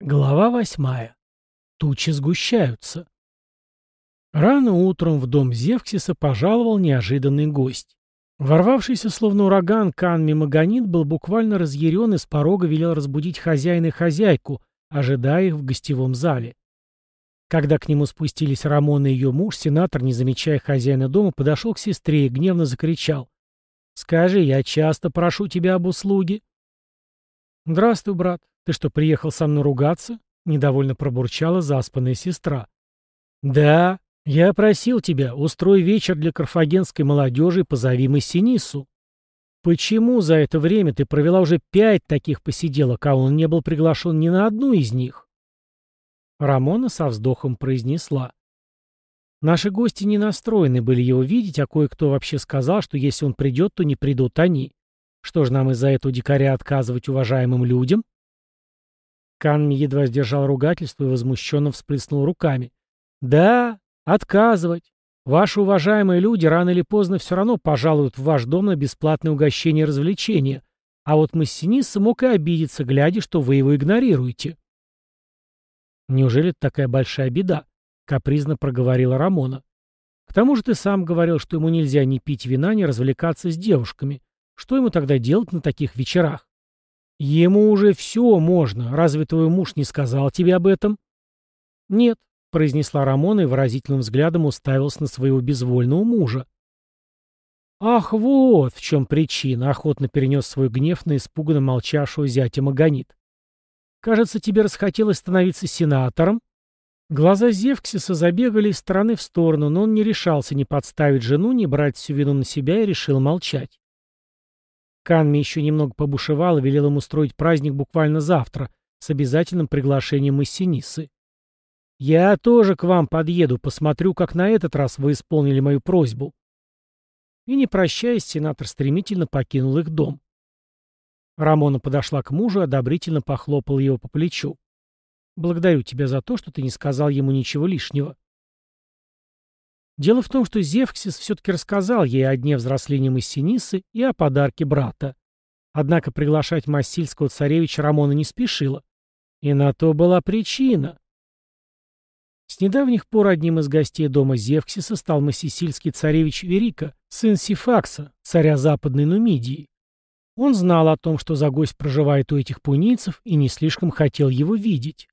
Глава восьмая. Тучи сгущаются. Рано утром в дом Зевксиса пожаловал неожиданный гость. Ворвавшийся словно ураган Кан Мимагонит был буквально разъярен и с порога велел разбудить хозяина и хозяйку, ожидая их в гостевом зале. Когда к нему спустились Рамон и ее муж, сенатор, не замечая хозяина дома, подошел к сестре и гневно закричал. «Скажи, я часто прошу тебя об услуге». «Здравствуй, брат. Ты что, приехал со мной ругаться?» — недовольно пробурчала заспанная сестра. «Да, я просил тебя, устрой вечер для карфагенской молодежи и позови Массинису. Почему за это время ты провела уже пять таких посиделок, а он не был приглашен ни на одну из них?» Рамона со вздохом произнесла. Наши гости не настроены были его видеть, а кое-кто вообще сказал, что если он придет, то не придут они. Что ж нам из-за этого дикаря отказывать уважаемым людям? Канми едва сдержал ругательство и возмущенно всплеснул руками. «Да, отказывать. Ваши уважаемые люди рано или поздно все равно пожалуют в ваш дом на бесплатное угощение и развлечения, а вот Массинисса мог и обидеться, глядя, что вы его игнорируете». «Неужели это такая большая беда?» — капризно проговорила Рамона. «К тому же ты сам говорил, что ему нельзя ни пить вина, ни развлекаться с девушками. Что ему тогда делать на таких вечерах?» «Ему уже все можно. Разве твой муж не сказал тебе об этом?» «Нет», — произнесла Рамона и выразительным взглядом уставился на своего безвольного мужа. «Ах, вот в чем причина!» — охотно перенес свой гнев на испуганно молчавшего зятя Магонит. «Кажется, тебе расхотелось становиться сенатором?» Глаза Зевксиса забегали из стороны в сторону, но он не решался ни подставить жену, ни брать всю вину на себя и решил молчать. Канми еще немного побушевал и велел ему устроить праздник буквально завтра, с обязательным приглашением Массинисы. «Я тоже к вам подъеду, посмотрю, как на этот раз вы исполнили мою просьбу». И, не прощаясь, сенатор стремительно покинул их дом. Рамона подошла к мужу и одобрительно похлопала его по плечу. «Благодарю тебя за то, что ты не сказал ему ничего лишнего». Дело в том, что Зевксис все-таки рассказал ей о дне взросления Массинисы и о подарке брата. Однако приглашать Массильского царевича Рамона не спешила. И на то была причина. С недавних пор одним из гостей дома Зевксиса стал массисильский царевич Верика, сын Сифакса, царя Западной Нумидии. Он знал о том, что за гость проживает у этих пунийцев, и не слишком хотел его видеть.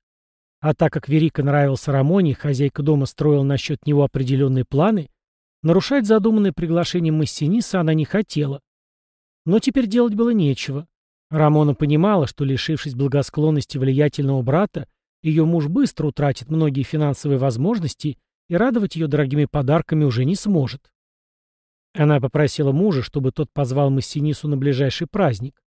А так как Верика нравился Рамоне, хозяйка дома строила насчет него определенные планы, нарушать задуманное приглашением Массиниса она не хотела. Но теперь делать было нечего. Рамона понимала, что, лишившись благосклонности влиятельного брата, ее муж быстро утратит многие финансовые возможности и радовать ее дорогими подарками уже не сможет. Она попросила мужа, чтобы тот позвал Массинису на ближайший праздник.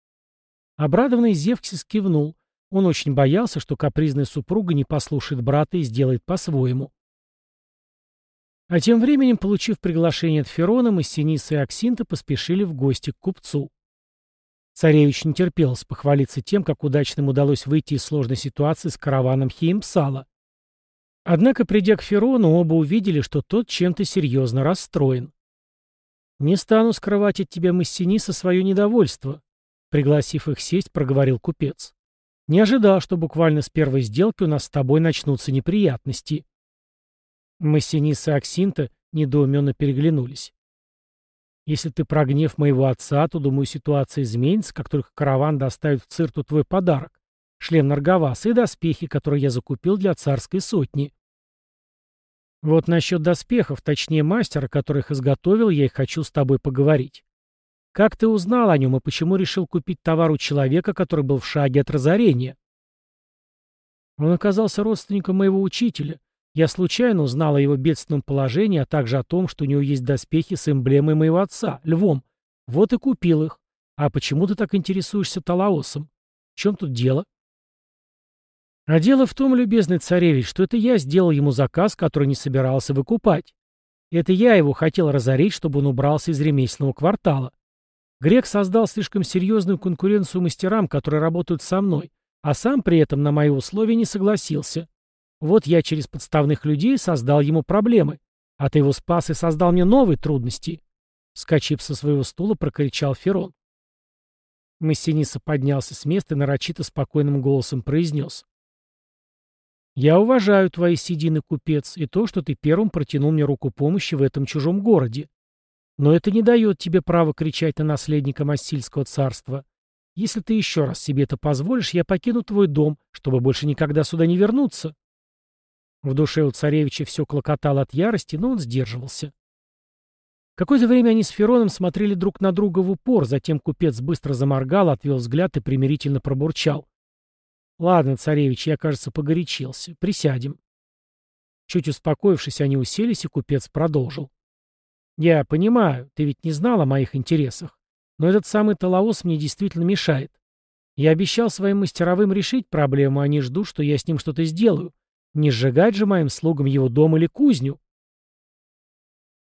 Обрадованный Зевксис кивнул, он очень боялся, что капризная супруга не послушает брата и сделает по-своему. А тем временем, получив приглашение от Ферона, Массиниса и Аксинта поспешили в гости к купцу. Царевич не терпелся похвалиться тем, как удачно им удалось выйти из сложной ситуации с караваном Хеймсала. Однако, придя к Ферону, оба увидели, что тот чем-то серьезно расстроен. «Не стану скрывать от тебя, Массиниса, свое недовольство», — пригласив их сесть, проговорил купец. Не ожидал, что буквально с первой сделки у нас с тобой начнутся неприятности. Массиниса и Аксинта недоуменно переглянулись. Если ты про гнев моего отца, то, думаю, ситуация изменится, как только караван доставит в Цирту твой подарок. Шлем Наргаваса и доспехи, которые я закупил для царской сотни. Вот насчет доспехов, точнее мастера, который их изготовил, я и хочу с тобой поговорить. Как ты узнал о нем и почему решил купить товар у человека, который был в шаге от разорения? Он оказался родственником моего учителя. Я случайно узнал о его бедственном положении, а также о том, что у него есть доспехи с эмблемой моего отца, львом. Вот и купил их. А почему ты так интересуешься Талаосом? В чем тут дело? А дело в том, любезный царевич, что это я сделал ему заказ, который не собирался выкупать. Это я его хотел разорить, чтобы он убрался из ремесленного квартала. Грек создал слишком серьезную конкуренцию мастерам, которые работают со мной, а сам при этом на мои условия не согласился. Вот я через подставных людей создал ему проблемы, а ты его спас и создал мне новые трудности. Скачив со своего стула, прокричал Ферон. Массиниса поднялся с места и нарочито спокойным голосом произнес. Я уважаю твои седины, купец, и то, что ты первым протянул мне руку помощи в этом чужом городе. Но это не дает тебе права кричать на наследника Массильского царства. Если ты еще раз себе это позволишь, я покину твой дом, чтобы больше никогда сюда не вернуться. В душе у царевича все клокотало от ярости, но он сдерживался. Какое-то время они с Фероном смотрели друг на друга в упор, затем купец быстро заморгал, отвел взгляд и примирительно пробурчал. «Ладно, царевич, я, кажется, погорячился. Присядем». Чуть успокоившись, они уселись, и купец продолжил. «Я понимаю, ты ведь не знал о моих интересах, но этот самый Талаос мне действительно мешает. Я обещал своим мастеровым решить проблему, они ждут, что я с ним что-то сделаю. Не сжигать же моим слугам его дом или кузню».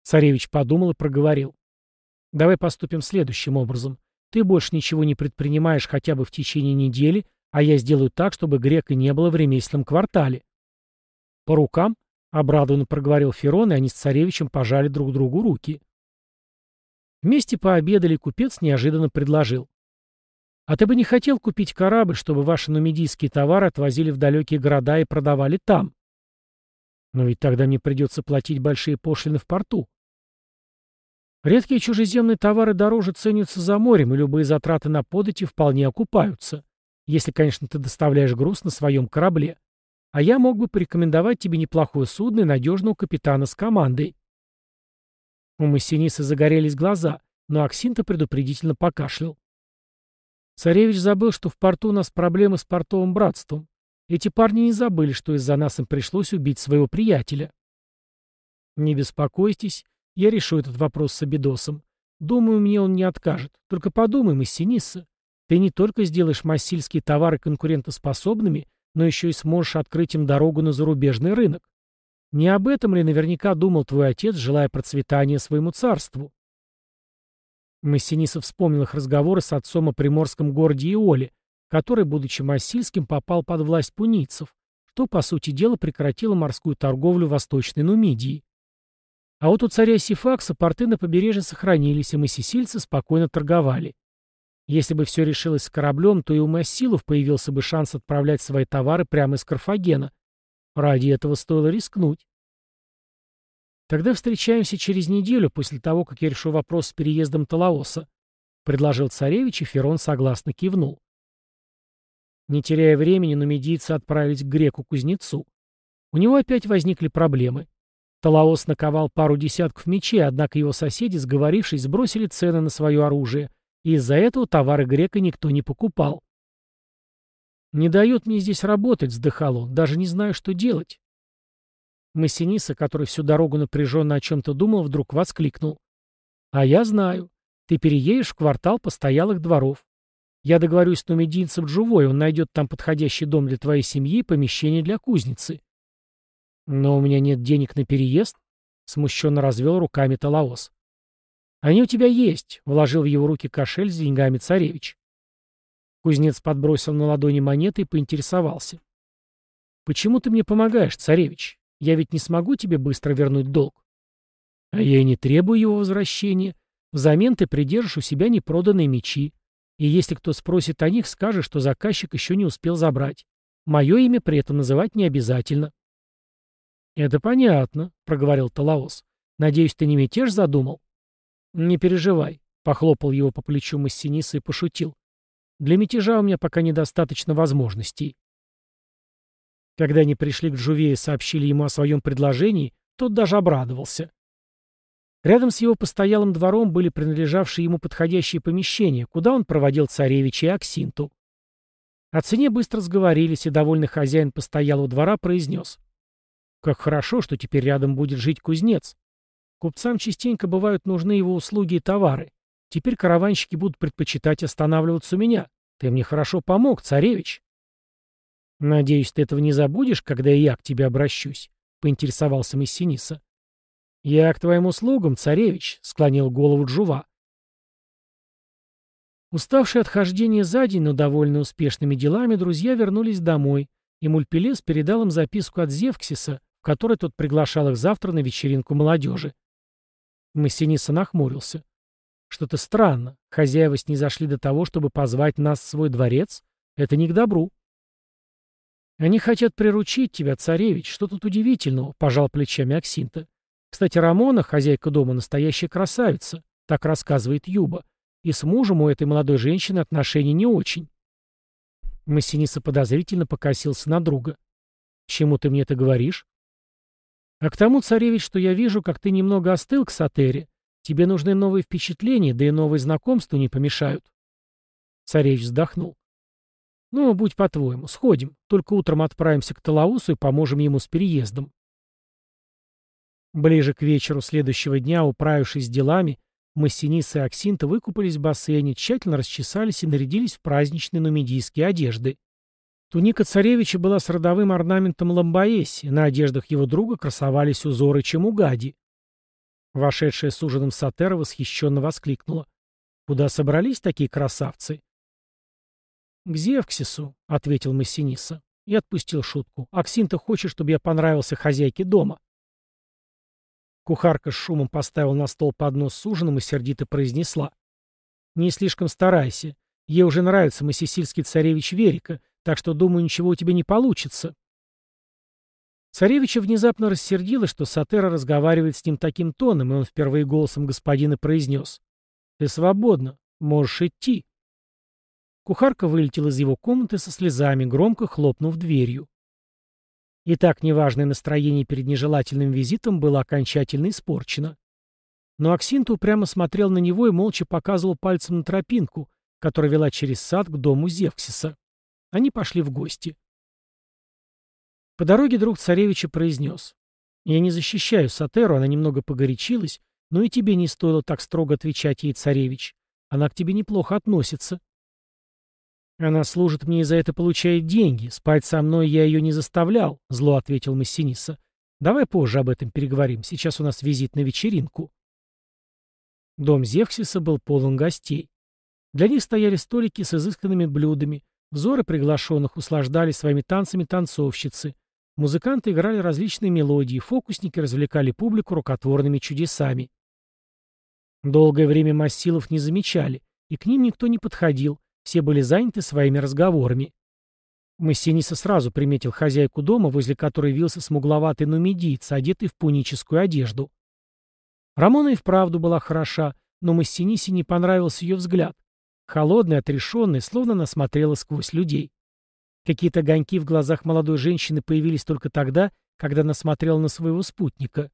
Царевич подумал и проговорил. «Давай поступим следующим образом. Ты больше ничего не предпринимаешь хотя бы в течение недели, а я сделаю так, чтобы грека не было в ремесленном квартале. По рукам, обрадованно проговорил Ферон, и они с царевичем пожали друг другу руки. Вместе пообедали, купец неожиданно предложил. «А ты бы не хотел купить корабль, чтобы ваши нумидийские товары отвозили в далекие города и продавали там?» «Но ведь тогда мне придется платить большие пошлины в порту». Редкие чужеземные товары дороже ценятся за морем, и любые затраты на подати вполне окупаются. Если, конечно, ты доставляешь груз на своем корабле. А я мог бы порекомендовать тебе неплохое судно и надежного капитана с командой. У Массиниса загорелись глаза, но Аксинта предупредительно покашлял. Царевич забыл, что в порту у нас проблемы с портовым братством. Эти парни не забыли, что из-за нас им пришлось убить своего приятеля. Не беспокойтесь, я решу этот вопрос с Абидосом. Думаю, мне он не откажет. Только подумай, Массиниса. Ты не только сделаешь массильские товары конкурентоспособными, но еще и сможешь открыть им дорогу на зарубежный рынок. Не об этом ли наверняка думал твой отец, желая процветания своему царству? Массинисов вспомнил их разговоры с отцом о приморском городе Иоле, который, будучи массильским, попал под власть пунийцев, что, по сути дела, прекратило морскую торговлю Восточной Нумидии. А вот у царя Сифакса порты на побережье сохранились, и массисильцы спокойно торговали. Если бы все решилось с кораблем, то и у Массилов появился бы шанс отправлять свои товары прямо из Карфагена. Ради этого стоило рискнуть. Тогда встречаемся через неделю после того, как я решу вопрос с переездом Талаоса, предложил царевич, и Ферон согласно кивнул. Не теряя времени, нумидийцы отправились к греку-кузнецу. У него опять возникли проблемы. Талаос наковал пару десятков мечей, однако его соседи, сговорившись, сбросили цены на свое оружие — из-за этого товары грека никто не покупал. «Не дает мне здесь работать», — вздыхал он, — «даже не знаю, что делать». Массиниса, который всю дорогу напряженно о чем-то думал, вдруг воскликнул. «А я знаю. Ты переедешь в квартал постоялых дворов. Я договорюсь с нумидийцем Джувой, он найдет там подходящий дом для твоей семьи и помещение для кузницы». «Но у меня нет денег на переезд», — смущенно развел руками Талаос. «Они у тебя есть», — вложил в его руки кошель с деньгами царевич. Кузнец подбросил на ладони монеты и поинтересовался. «Почему ты мне помогаешь, царевич? Я ведь не смогу тебе быстро вернуть долг». «А я и не требую его возвращения. Взамен ты придержишь у себя непроданные мечи. И если кто спросит о них, скажешь, что заказчик еще не успел забрать. Мое имя при этом называть не обязательно». «Это понятно», — проговорил Талаос. «Надеюсь, ты не мятеж задумал?» «Не переживай», — похлопал его по плечу Массиниса и пошутил. «Для мятежа у меня пока недостаточно возможностей». Когда они пришли к Джуве и сообщили ему о своем предложении, тот даже обрадовался. Рядом с его постоялым двором были принадлежавшие ему подходящие помещения, куда он проводил царевича и Аксинту. О цене быстро сговорились, и довольный хозяин постоялого двора произнес. «Как хорошо, что теперь рядом будет жить кузнец. Купцам частенько бывают нужны его услуги и товары. Теперь караванщики будут предпочитать останавливаться у меня. Ты мне хорошо помог, царевич. Надеюсь, ты этого не забудешь, когда я к тебе обращусь, поинтересовался Мессиниса. Я к твоим услугам, царевич, склонил голову Джува. Уставшие от хождения за день, но довольно успешными делами, друзья вернулись домой, и Мульпелес передал им записку от Зевксиса, в которой тот приглашал их завтра на вечеринку молодежи. Массиниса нахмурился. Что-то странно. Хозяева снизошли до того, чтобы позвать нас в свой дворец. Это не к добру. «Они хотят приручить тебя, царевич. Что тут удивительного?» — пожал плечами Аксинта. «Кстати, Рамона, хозяйка дома, настоящая красавица», — так рассказывает Юба. «И с мужем у этой молодой женщины отношения не очень». Массиниса подозрительно покосился на друга. «Чему ты мне это говоришь?» «А к тому, царевич, что я вижу, как ты немного остыл к Сатере. Тебе нужны новые впечатления, да и новые знакомства не помешают». Царевич вздохнул. «Ну, будь по-твоему, сходим. Только утром отправимся к Талаусу и поможем ему с переездом». Ближе к вечеру следующего дня, управившись делами, Массинис и Аксинта выкупались в бассейне, тщательно расчесались и нарядились в праздничные нумидийские одежды. Туника царевича была с родовым орнаментом ламбаеси, на одеждах его друга красовались узоры чемугади. Вошедшая с ужином Сатера восхищенно воскликнула. «Куда собрались такие красавцы?» «К Зевксису», — ответил Массиниса. И отпустил шутку. «Аксинта хочет, чтобы я понравился хозяйке дома». Кухарка с шумом поставила на стол поднос с ужином и сердито произнесла. «Не слишком старайся. Ей уже нравится массисильский царевич Верика, так что, думаю, ничего у тебя не получится». Царевича внезапно рассердило, что Сатера разговаривает с ним таким тоном, и он впервые голосом господина произнес. «Ты свободна. Можешь идти». Кухарка вылетела из его комнаты со слезами, громко хлопнув дверью. И так неважное настроение перед нежелательным визитом было окончательно испорчено. Но Аксинта упрямо смотрел на него и молча показывал пальцем на тропинку, которая вела через сад к дому Зевксиса. Они пошли в гости. По дороге друг царевича произнес. «Я не защищаю Сатеру, она немного погорячилась, но и тебе не стоило так строго отвечать ей, царевич. Она к тебе неплохо относится». «Она служит мне и за это получает деньги. Спать со мной я ее не заставлял», — зло ответил Массиниса. «Давай позже об этом переговорим. Сейчас у нас визит на вечеринку». Дом Зевксиса был полон гостей. Для них стояли столики с изысканными блюдами. Взоры приглашенных услаждали своими танцами танцовщицы. Музыканты играли различные мелодии, фокусники развлекали публику рукотворными чудесами. Долгое время Массилов не замечали, и к ним никто не подходил, все были заняты своими разговорами. Массиниса сразу приметил хозяйку дома, возле которой вился смугловатый нумидиец, одетый в пуническую одежду. Рамона и вправду была хороша, но Массинисе не понравился ее взгляд. Холодный, отрешенный, словно она смотрела сквозь людей. Какие-то огоньки в глазах молодой женщины появились только тогда, когда она смотрела на своего спутника.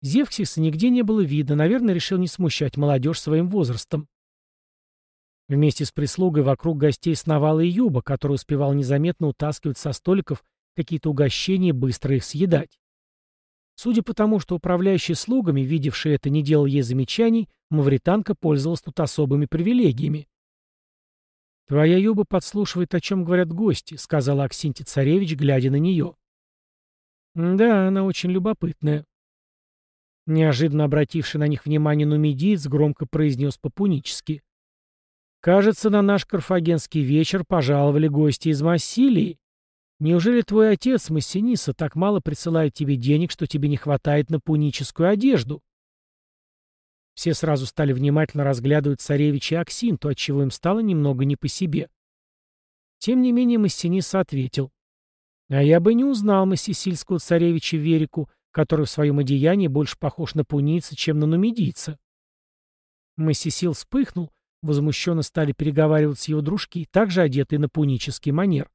Зевксиса нигде не было видно, наверное, решил не смущать молодежь своим возрастом. Вместе с прислугой вокруг гостей сновала и Юба, который успевал незаметно утаскивать со столиков какие-то угощения и быстро их съедать. Судя по тому, что управляющий слугами, видевший это, не делал ей замечаний, мавританка пользовалась тут особыми привилегиями. «Твоя Юба подслушивает, о чем говорят гости», — сказала Аксинти Царевич, глядя на нее. «Да, она очень любопытная». Неожиданно обративший на них внимание нумидиец громко произнес по-пунически. Кажется, на наш карфагенский вечер пожаловали гости из Массилии. Неужели твой отец, Массиниса, так мало присылает тебе денег, что тебе не хватает на пуническую одежду? Все сразу стали внимательно разглядывать царевича Аксинту, отчего им стало немного не по себе. Тем не менее Массиниса ответил. А я бы не узнал массисильского царевича Верику, который в своем одеянии больше похож на пунийца, чем на нумидийца. Массисил вспыхнул, Возмущенно стали переговариваться его дружки, также одетые на пунический манер.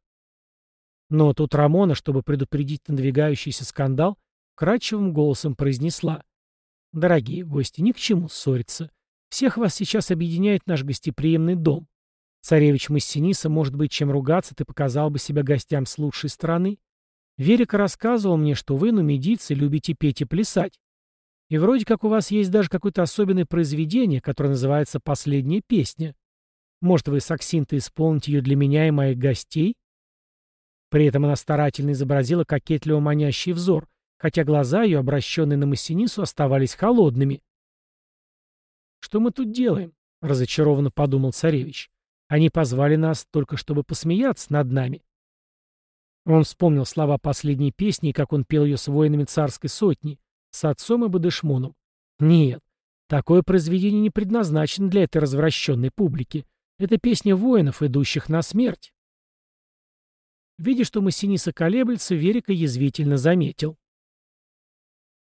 Но тут Рамона, чтобы предупредить надвигающийся скандал, кратчевым голосом произнесла. «Дорогие гости, ни к чему ссориться. Всех вас сейчас объединяет наш гостеприимный дом. Царевич Массиниса, может быть, чем ругаться, ты показал бы себя гостям с лучшей стороны. Верика рассказывал мне, что вы, нумидийцы, любите петь и плясать. И вроде как у вас есть даже какое-то особенное произведение, которое называется «Последняя песня». Может, вы с Аксинтой исполните ее для меня и моих гостей?» При этом она старательно изобразила кокетливо манящий взор, хотя глаза ее, обращенные на Массинису, оставались холодными. «Что мы тут делаем?» — разочарованно подумал царевич. «Они позвали нас только чтобы посмеяться над нами». Он вспомнил слова последней песни, как он пел ее с воинами царской сотни, с отцом и Бадышмоном. Нет, такое произведение не предназначено для этой развращенной публики. Это песня воинов, идущих на смерть. Видя, что Массиниса колеблется, Верика язвительно заметил.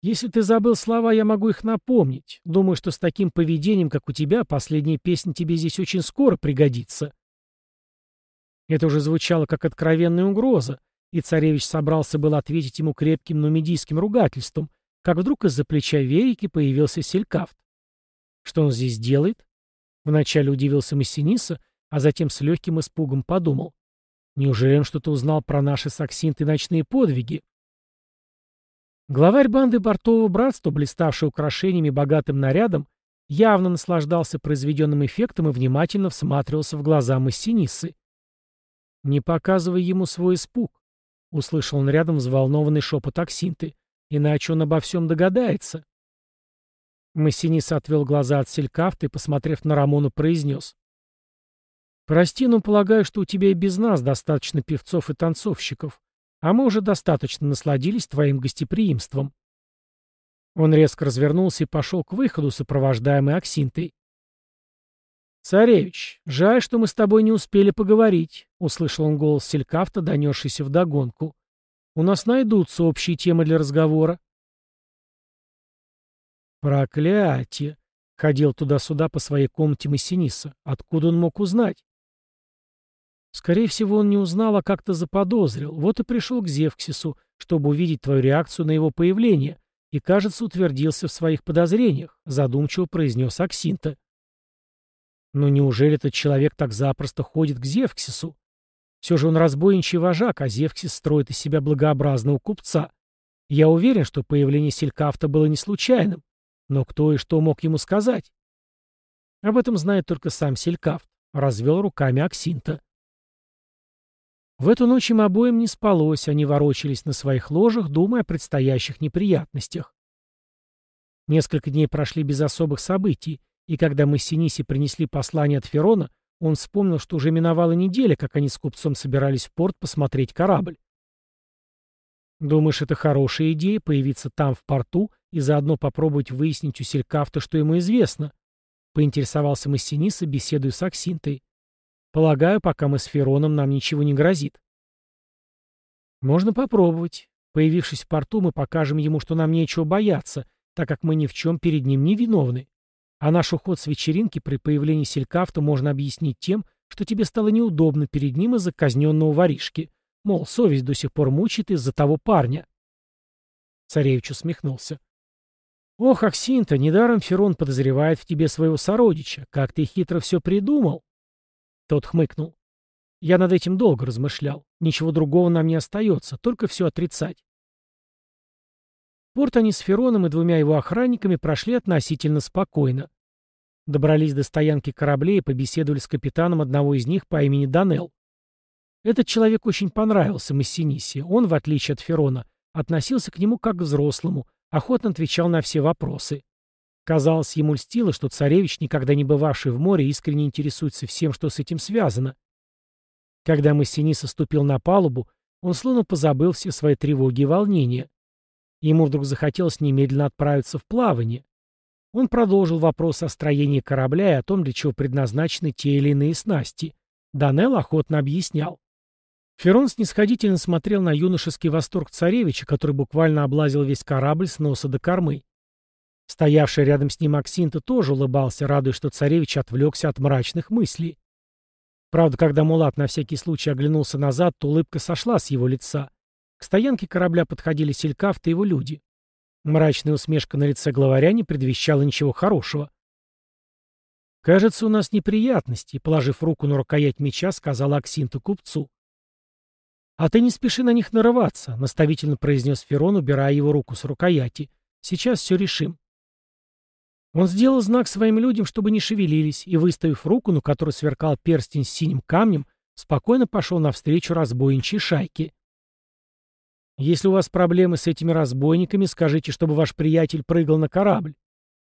«Если ты забыл слова, я могу их напомнить. Думаю, что с таким поведением, как у тебя, последняя песня тебе здесь очень скоро пригодится». Это уже звучало как откровенная угроза, и царевич собрался был ответить ему крепким нумидийским ругательством, как вдруг из-за плеча Верики появился Селькафт. Что он здесь делает? Вначале удивился Массиниса, а затем с легким испугом подумал. Неужели он что-то узнал про наши саксинты ночные подвиги? Главарь банды Бортового братства, блиставший украшениями и богатым нарядом, явно наслаждался произведенным эффектом и внимательно всматривался в глаза Массинисы. «Не показывай ему свой испуг», — услышал он рядом взволнованный шепот Аксинты, — «иначе он обо всем догадается». Массиниса отвел глаза от селькафта и, посмотрев на Рамону, произнес. «Прости, но полагаю, что у тебя и без нас достаточно певцов и танцовщиков, а мы уже достаточно насладились твоим гостеприимством». Он резко развернулся и пошел к выходу, сопровождаемый Аксинтой. «Царевич, жаль, что мы с тобой не успели поговорить», — услышал он голос Селькафта, донесшийся вдогонку. «У нас найдутся общие темы для разговора». «Проклятие!» — ходил туда-сюда по своей комнате Массиниса. «Откуда он мог узнать?» Скорее всего, он не узнал, а как-то заподозрил. Вот и пришел к Зевксису, чтобы увидеть твою реакцию на его появление, и, кажется, утвердился в своих подозрениях, задумчиво произнес Аксинта. Но неужели этот человек так запросто ходит к Зевксису? Все же он разбойничий вожак, а Зевксис строит из себя благообразного купца. Я уверен, что появление Селькафта было не случайным. Но кто и что мог ему сказать? Об этом знает только сам Селькафт, развел руками Аксинта. В эту ночь им обоим не спалось, они ворочались на своих ложах, думая о предстоящих неприятностях. Несколько дней прошли без особых событий, и когда мы с Синиси принесли послание от Ферона, он вспомнил, что уже миновала неделя, как они с купцом собирались в порт посмотреть корабль. «Думаешь, это хорошая идея — появиться там, в порту, и заодно попробовать выяснить у Селькафта, что ему известно?» — поинтересовался Массиниса, беседуя с Аксинтой. Полагаю, пока мы с Фероном, нам ничего не грозит. Можно попробовать. Появившись в порту, мы покажем ему, что нам нечего бояться, так как мы ни в чем перед ним не виновны. А наш уход с вечеринки при появлении Селькафта можно объяснить тем, что тебе стало неудобно перед ним из-за казненного воришки. Мол, совесть до сих пор мучает из-за того парня. Царевич усмехнулся. «Ох, Аксинта, недаром Ферон подозревает в тебе своего сородича. Как ты хитро все придумал!» Тот хмыкнул. Я над этим долго размышлял. Ничего другого нам не остается, только все отрицать. Порт они с Фероном и двумя его охранниками прошли относительно спокойно. Добрались до стоянки кораблей и побеседовали с капитаном одного из них по имени Данел. Этот человек очень понравился Массинисе. Он, в отличие от Ферона, относился к нему как к взрослому, охотно отвечал на все вопросы. Казалось, ему льстило, что царевич, никогда не бывавший в море, искренне интересуется всем, что с этим связано. Когда Массиниса ступил на палубу, он словно позабыл все свои тревоги и волнения. Ему вдруг захотелось немедленно отправиться в плавание. Он продолжил вопрос о строении корабля и о том, для чего предназначены те или иные снасти. Данел охотно объяснял. Ферон снисходительно смотрел на юношеский восторг царевича, который буквально облазил весь корабль с носа до кормы. Стоявший рядом с ним Аксинта тоже улыбался, радуясь, что царевич отвлекся от мрачных мыслей. Правда, когда Мулат на всякий случай оглянулся назад, то улыбка сошла с его лица. К стоянке корабля подходили Селькафт и его люди. Мрачная усмешка на лице главаря не предвещала ничего хорошего. «Кажется, у нас неприятности», — положив руку на рукоять меча, сказала Аксинта купцу. «А ты не спеши на них нарываться», — наставительно произнес Ферон, убирая его руку с рукояти. «Сейчас все решим». Он сделал знак своим людям, чтобы не шевелились, и, выставив руку, на которой сверкал перстень с синим камнем, спокойно пошел навстречу разбойничьей шайке. «Если у вас проблемы с этими разбойниками, скажите, чтобы ваш приятель прыгал на корабль.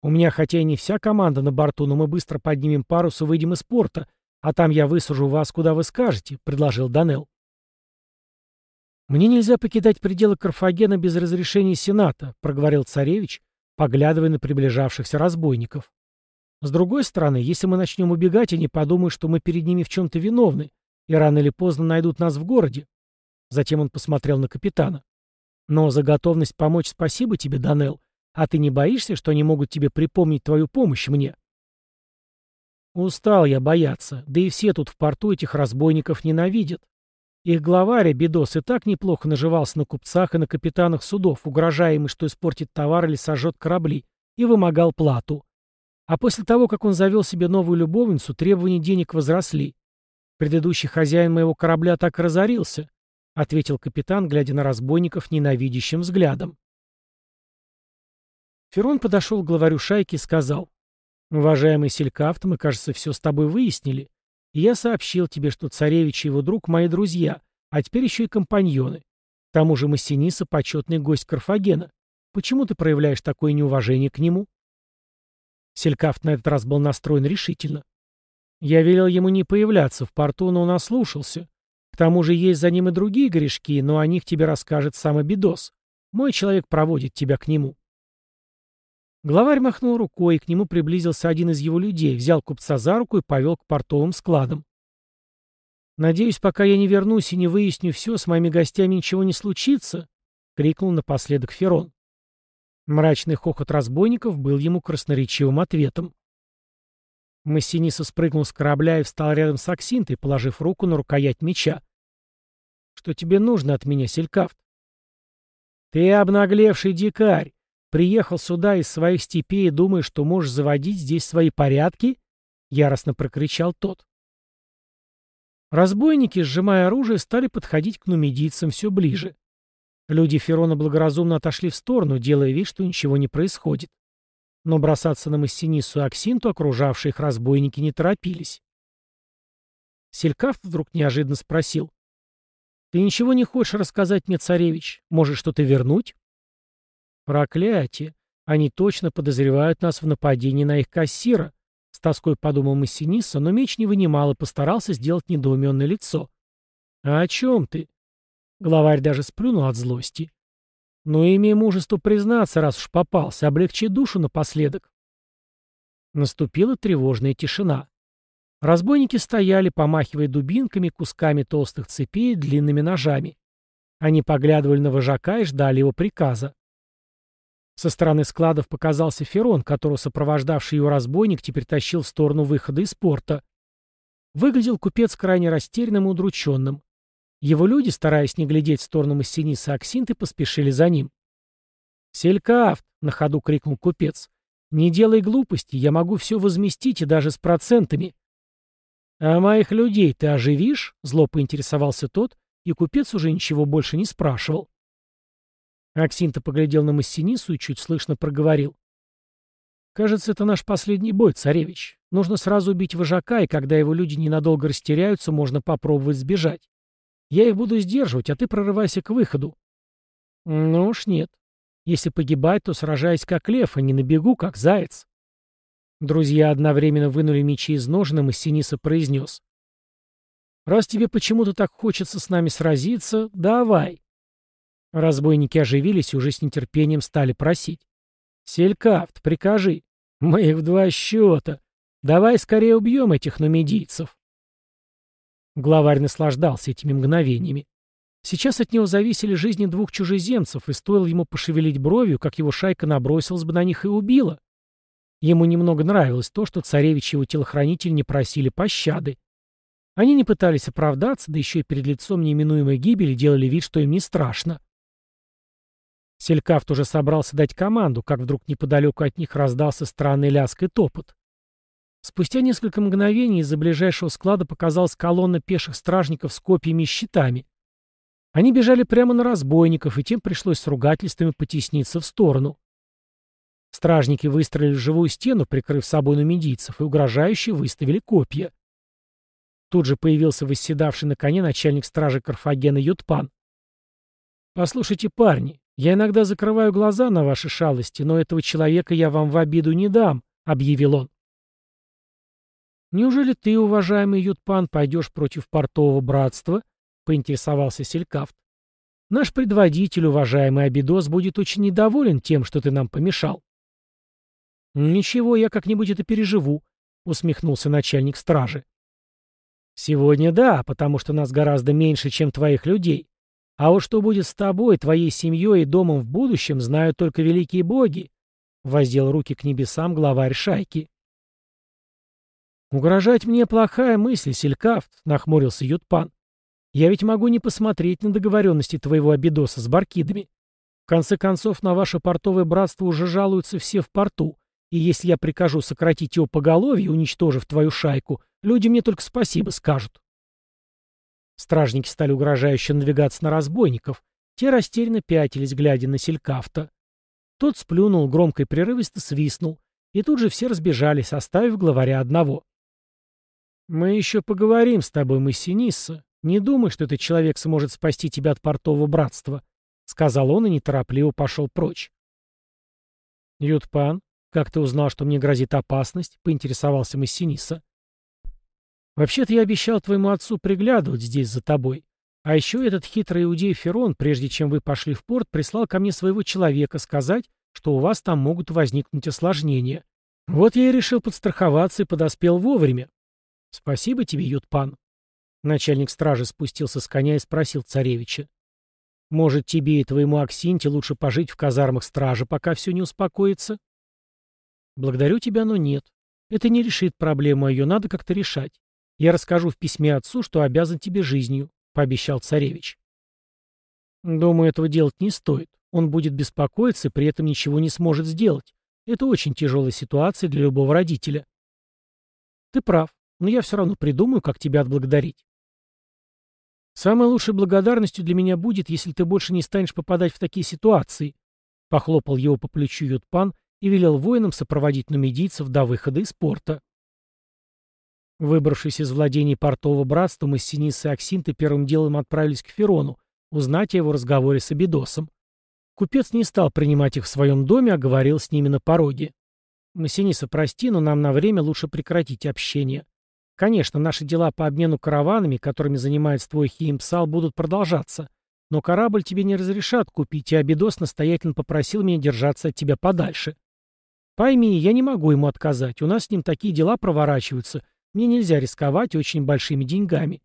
У меня хотя и не вся команда на борту, но мы быстро поднимем парус и выйдем из порта, а там я высажу вас, куда вы скажете», — предложил Данел. «Мне нельзя покидать пределы Карфагена без разрешения Сената», — проговорил царевич, поглядывая на приближавшихся разбойников. С другой стороны, если мы начнем убегать, они подумают, что мы перед ними в чем-то виновны, и рано или поздно найдут нас в городе. Затем он посмотрел на капитана. «Но за готовность помочь спасибо тебе, Данел. А ты не боишься, что они могут тебе припомнить твою помощь мне?» «Устал я бояться, да и все тут в порту этих разбойников ненавидят. Их главарь, Бедос, и так неплохо наживался на купцах и на капитанах судов, угрожая им, что испортит товар или сожжет корабли, и вымогал плату. А после того, как он завел себе новую любовницу, требования денег возросли. Предыдущий хозяин моего корабля так разорился, — ответил капитан, глядя на разбойников ненавидящим взглядом. Ферон подошел к главарю шайки и сказал, «Уважаемый Селькафт, мы, кажется, все с тобой выяснили. Я сообщил тебе, что царевич и его друг мои друзья, а теперь еще и компаньоны. К тому же Массиниса — почетный гость Карфагена. Почему ты проявляешь такое неуважение к нему?» Селькафт на этот раз был настроен решительно. Я велел ему не появляться в порту, но он ослушался. К тому же есть за ним и другие грешки, но о них тебе расскажет сам Абидос. Мой человек проводит тебя к нему. Главарь махнул рукой, и к нему приблизился один из его людей, взял купца за руку и повел к портовым складам. «Надеюсь, пока я не вернусь и не выясню все, с моими гостями ничего не случится», — крикнул напоследок Ферон. Мрачный хохот разбойников был ему красноречивым ответом. Массиниса спрыгнул с корабля и встал рядом с Аксинтой, положив руку на рукоять меча. «Что тебе нужно от меня, Селькафт?» «Ты обнаглевший дикарь! Приехал сюда из своих степей и думаешь, что можешь заводить здесь свои порядки?» — яростно прокричал тот. Разбойники, сжимая оружие, стали подходить к нумидийцам все ближе. Люди Ферона благоразумно отошли в сторону, делая вид, что ничего не происходит. Но бросаться на Массинису и Аксинту окружавшие их разбойники не торопились. Селькафт вдруг неожиданно спросил. «Ты ничего не хочешь рассказать мне, царевич? Может, что-то вернуть?» Проклятие! Они точно подозревают нас в нападении на их кассира. С тоской подумал Массиниса, но меч не вынимал и постарался сделать недоуменное лицо. «А о чем ты?» Главарь даже сплюнул от злости. «Ну, имей мужество признаться, раз уж попался, облегчи душу напоследок». Наступила тревожная тишина. Разбойники стояли, помахивая дубинками, кусками толстых цепей и длинными ножами. Они поглядывали на вожака и ждали его приказа. Со стороны складов показался Ферон, которого сопровождавший его разбойник теперь тащил в сторону выхода из порта. Выглядел купец крайне растерянным и удрученным. Его люди, стараясь не глядеть в сторону Массиниса Аксинты, поспешили за ним. «Селькафт!» — на ходу крикнул купец. «Не делай глупости, я могу все возместить и даже с процентами». «А моих людей ты оживишь?» — зло поинтересовался тот, и купец уже ничего больше не спрашивал. Аксинта поглядел на Массинису и чуть слышно проговорил. «Кажется, это наш последний бой, царевич. Нужно сразу убить вожака, и когда его люди ненадолго растеряются, можно попробовать сбежать. Я их буду сдерживать, а ты прорывайся к выходу». «Ну уж нет. Если погибать, то сражаясь как лев, а не на бегу, как заяц». Друзья одновременно вынули мечи из ножен, и Массиниса произнес. «Раз тебе почему-то так хочется с нами сразиться, давай. Разбойники оживились и уже с нетерпением стали просить. «Селькафт, прикажи. Мы их в два счета. Давай скорее убьем этих нумидийцев». Главарь наслаждался этими мгновениями. Сейчас от него зависели жизни двух чужеземцев, и стоило ему пошевелить бровью, как его шайка набросилась бы на них и убила. Ему немного нравилось то, что царевич и его телохранитель не просили пощады. Они не пытались оправдаться, да еще и перед лицом неименуемой гибели делали вид, что им не страшно. Селькафт уже собрался дать команду, как вдруг неподалеку от них раздался странный ляск и топот. Спустя несколько мгновений из-за ближайшего склада показалась колонна пеших стражников с копьями и щитами. Они бежали прямо на разбойников, и тем пришлось с ругательствами потесниться в сторону. Стражники выстроили живую стену, прикрыв собой нумидийцев, и угрожающе выставили копья. Тут же появился восседавший на коне начальник стражи Карфагена Ютпан. «Послушайте, парни, «Я иногда закрываю глаза на ваши шалости, но этого человека я вам в обиду не дам», — объявил он. «Неужели ты, уважаемый Ютпан, пойдешь против портового братства?» — поинтересовался Селькафт. «Наш предводитель, уважаемый Абидос, будет очень недоволен тем, что ты нам помешал». «Ничего, я как-нибудь это переживу», — усмехнулся начальник стражи. «Сегодня да, потому что нас гораздо меньше, чем твоих людей. А вот что будет с тобой, твоей семьей и домом в будущем, знают только великие боги», — воздел руки к небесам главарь шайки. «Угрожать мне плохая мысль, Селькафт», — нахмурился Ютпан. «Я ведь могу не посмотреть на договоренности твоего обидоса с баркидами. В конце концов, на ваше портовое братство уже жалуются все в порту, и если я прикажу сократить его поголовье, уничтожив твою шайку, люди мне только спасибо скажут». Стражники стали угрожающе надвигаться на разбойников. Те растерянно пятились, глядя на Селькафта. Тот сплюнул, громко и прерывисто свистнул, и тут же все разбежались, оставив главаря одного. «Мы еще поговорим с тобой, Массинисса. Не думай, что этот человек сможет спасти тебя от портового братства», — сказал он и неторопливо пошел прочь. «Ютпан, как ты узнал, что мне грозит опасность?» — поинтересовался Массиниса. «Вообще-то я обещал твоему отцу приглядывать здесь за тобой. А еще этот хитрый иудей Ферон, прежде чем вы пошли в порт, прислал ко мне своего человека сказать, что у вас там могут возникнуть осложнения. Вот я и решил подстраховаться и подоспел вовремя. «Спасибо тебе, Ютпан». Начальник стражи спустился с коня и спросил царевича. «Может, тебе и твоему Аксинте лучше пожить в казармах стражи, пока все не успокоится?» «Благодарю тебя, но нет. Это не решит проблему, а ее надо как-то решать. Я расскажу в письме отцу, что обязан тебе жизнью», — пообещал царевич. «Думаю, этого делать не стоит. Он будет беспокоиться и при этом ничего не сможет сделать. Это очень тяжелая ситуация для любого родителя». «Ты прав но я все равно придумаю, как тебя отблагодарить. Самой лучшей благодарностью для меня будет, если ты больше не станешь попадать в такие ситуации, похлопал его по плечу Ютпан и велел воинам сопроводить нумидийцев до выхода из порта. Выбравшись из владений портового братства, мы с Синисой и Аксинтой первым делом отправились к Ферону, узнать о его разговоре с Абидосом. Купец не стал принимать их в своем доме, а говорил с ними на пороге. «Массиниса, прости, но нам на время лучше прекратить общение. Конечно, наши дела по обмену караванами, которыми занимается твой Хиимпсал, будут продолжаться. Но корабль тебе не разрешат купить, и Абидос настоятельно попросил меня держаться от тебя подальше. Пойми, я не могу ему отказать. У нас с ним такие дела проворачиваются. Мне нельзя рисковать очень большими деньгами.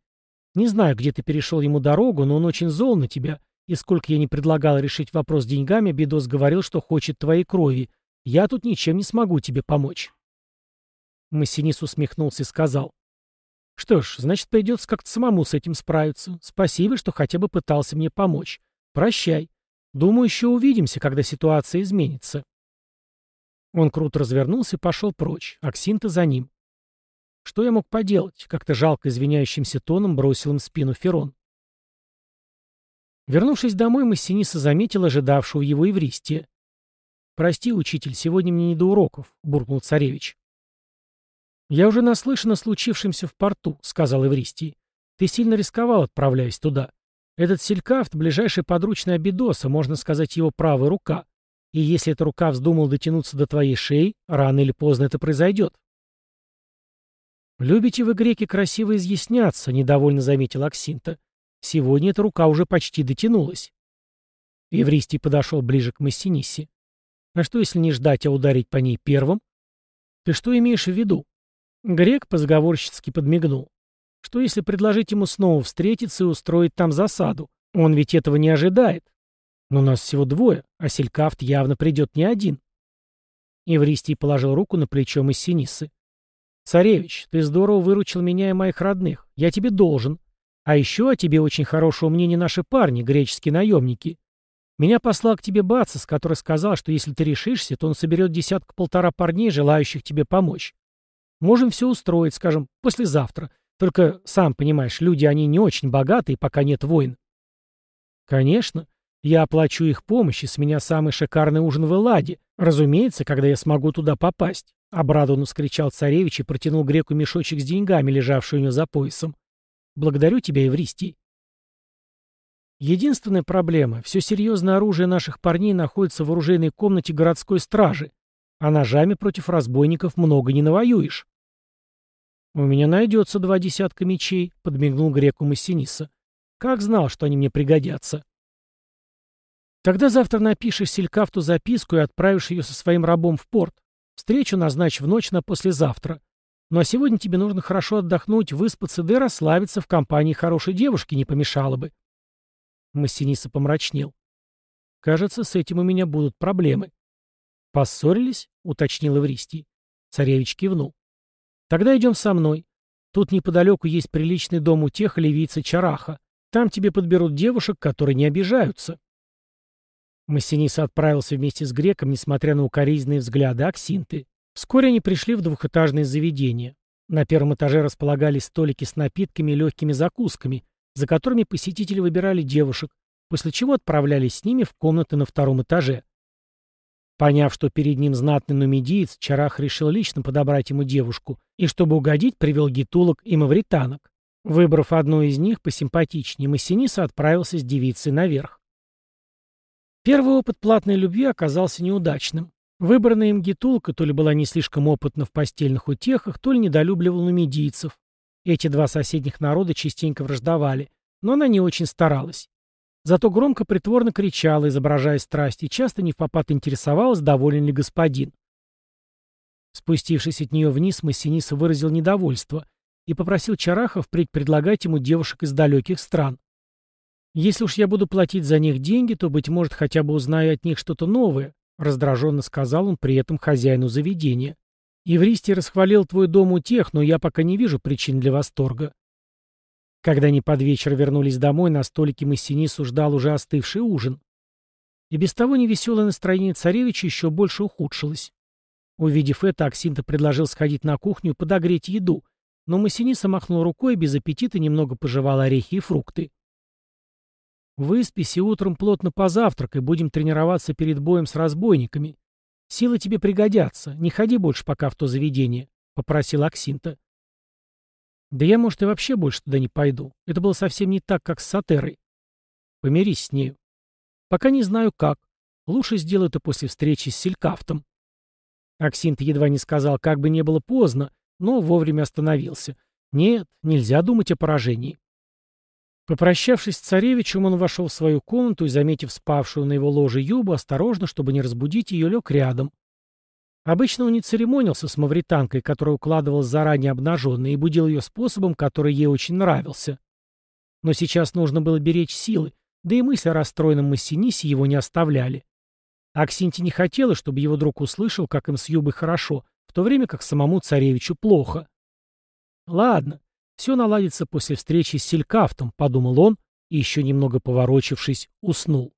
Не знаю, где ты перешел ему дорогу, но он очень зол на тебя. И сколько я не предлагал решить вопрос деньгами, Абидос говорил, что хочет твоей крови. Я тут ничем не смогу тебе помочь. Массинис усмехнулся и сказал. Что ж, значит, придется как-то самому с этим справиться. Спасибо, что хотя бы пытался мне помочь. Прощай. Думаю, еще увидимся, когда ситуация изменится. Он круто развернулся и пошел прочь. Аксинта за ним. Что я мог поделать? Как-то жалко извиняющимся тоном бросил им спину Ферон. Вернувшись домой, Массиниса заметил ожидавшего его Евристия. «Прости, учитель, сегодня мне не до уроков», — буркнул царевич. «Я уже наслышан о случившемся в порту», — сказал Эвристий. «Ты сильно рисковал, отправляясь туда. Этот селькафт — ближайший подручный Абидоса, можно сказать, его правая рука. И если эта рука вздумала дотянуться до твоей шеи, рано или поздно это произойдет». «Любите вы, греки, красиво изъясняться», — недовольно заметил Аксинта. «Сегодня эта рука уже почти дотянулась». Евристий подошел ближе к Массинисе. «А что, если не ждать, а ударить по ней первым?» «Ты что имеешь в виду?» Грек позаговорщицки подмигнул. Что если предложить ему снова встретиться и устроить там засаду? Он ведь этого не ожидает. Но нас всего двое, а Селькафт явно придет не один. Евристий положил руку на плечо Массинисы. «Царевич, ты здорово выручил меня и моих родных. Я тебе должен. А еще о тебе очень хорошего мнения наши парни, греческие наемники. Меня послал к тебе Бацис, который сказал, что если ты решишься, то он соберет десятка-полтора парней, желающих тебе помочь. Можем все устроить, скажем, послезавтра. Только, сам понимаешь, люди, они не очень богатые, пока нет войн. Конечно. Я оплачу их помощь, и с меня самый шикарный ужин в Элладе. Разумеется, когда я смогу туда попасть. Обрадованно скричал царевич и протянул греку мешочек с деньгами, лежавший у него за поясом. Благодарю тебя, Евристий. Единственная проблема — все серьезное оружие наших парней находится в оружейной комнате городской стражи, а ножами против разбойников много не навоюешь. «У меня найдется два десятка мечей», — подмигнул греку Массиниса. «Как знал, что они мне пригодятся». «Тогда завтра напишешь Селькафту записку и отправишь ее со своим рабом в порт. Встречу назначь в ночь на послезавтра. Ну а сегодня тебе нужно хорошо отдохнуть, выспаться да и расслабиться в компании хорошей девушки не помешало бы». Массиниса помрачнел. «Кажется, с этим у меня будут проблемы». «Поссорились?» — уточнил Эвристий. Царевич кивнул. «Тогда идем со мной. Тут неподалеку есть приличный дом у тех ливийца Чараха. Там тебе подберут девушек, которые не обижаются». Массиниса отправился вместе с греком, несмотря на укоризненные взгляды Аксинты. Вскоре они пришли в двухэтажное заведение. На первом этаже располагались столики с напитками и легкими закусками, за которыми посетители выбирали девушек, после чего отправлялись с ними в комнаты на втором этаже. Поняв, что перед ним знатный нумидиец, Чарах решил лично подобрать ему девушку, и чтобы угодить, привел гитулок и мавританок. Выбрав одну из них, посимпатичнее, Массиниса отправился с девицей наверх. Первый опыт платной любви оказался неудачным. Выбранная им гитулка то ли была не слишком опытна в постельных утехах, то ли недолюбливала нумидийцев. Эти два соседних народа частенько враждовали, но она не очень старалась. Зато громко притворно кричала, изображая страсть, и часто не в попад интересовалась, доволен ли господин. Спустившись от нее вниз, Массиниса выразил недовольство и попросил Чараха впредь предлагать ему девушек из далеких стран. «Если уж я буду платить за них деньги, то, быть может, хотя бы узнаю от них что-то новое», Раздраженно сказал он при этом хозяину заведения. «Евристий расхвалил твой дом у тех, но я пока не вижу причин для восторга». Когда они под вечер вернулись домой, на столике Массинису ждал уже остывший ужин. И без того невеселое настроение царевича еще больше ухудшилось. Увидев это, Аксинта предложил сходить на кухню и подогреть еду, но Массиниса махнул рукой и без аппетита немного пожевал орехи и фрукты. Выспись и утром плотно позавтракай, будем тренироваться перед боем с разбойниками. Силы тебе пригодятся, не ходи больше пока в то заведение, — попросил Аксинта. Да я, может, и вообще больше туда не пойду. Это было совсем не так, как с Сатерой. Помирись с нею. Пока не знаю как. Лучше сделаю это после встречи с Селькафтом. Аксинт едва не сказал, как бы не было поздно, но вовремя остановился. Нет, нельзя думать о поражении. Попрощавшись с царевичем, он вошел в свою комнату и, заметив спавшую на его ложе Юбу, осторожно, чтобы не разбудить ее, лег рядом. Обычно он не церемонился с мавританкой, которая укладывалась заранее обнаженной, и будил ее способом, который ей очень нравился. Но сейчас нужно было беречь силы, да и мысли о расстроенном Массинисе его не оставляли. Аксинти не хотела, чтобы его друг услышал, как им с Юбой хорошо, в то время как самому царевичу плохо. Ладно, все наладится после встречи с Селькафтом, подумал он, и еще немного поворочившись, уснул.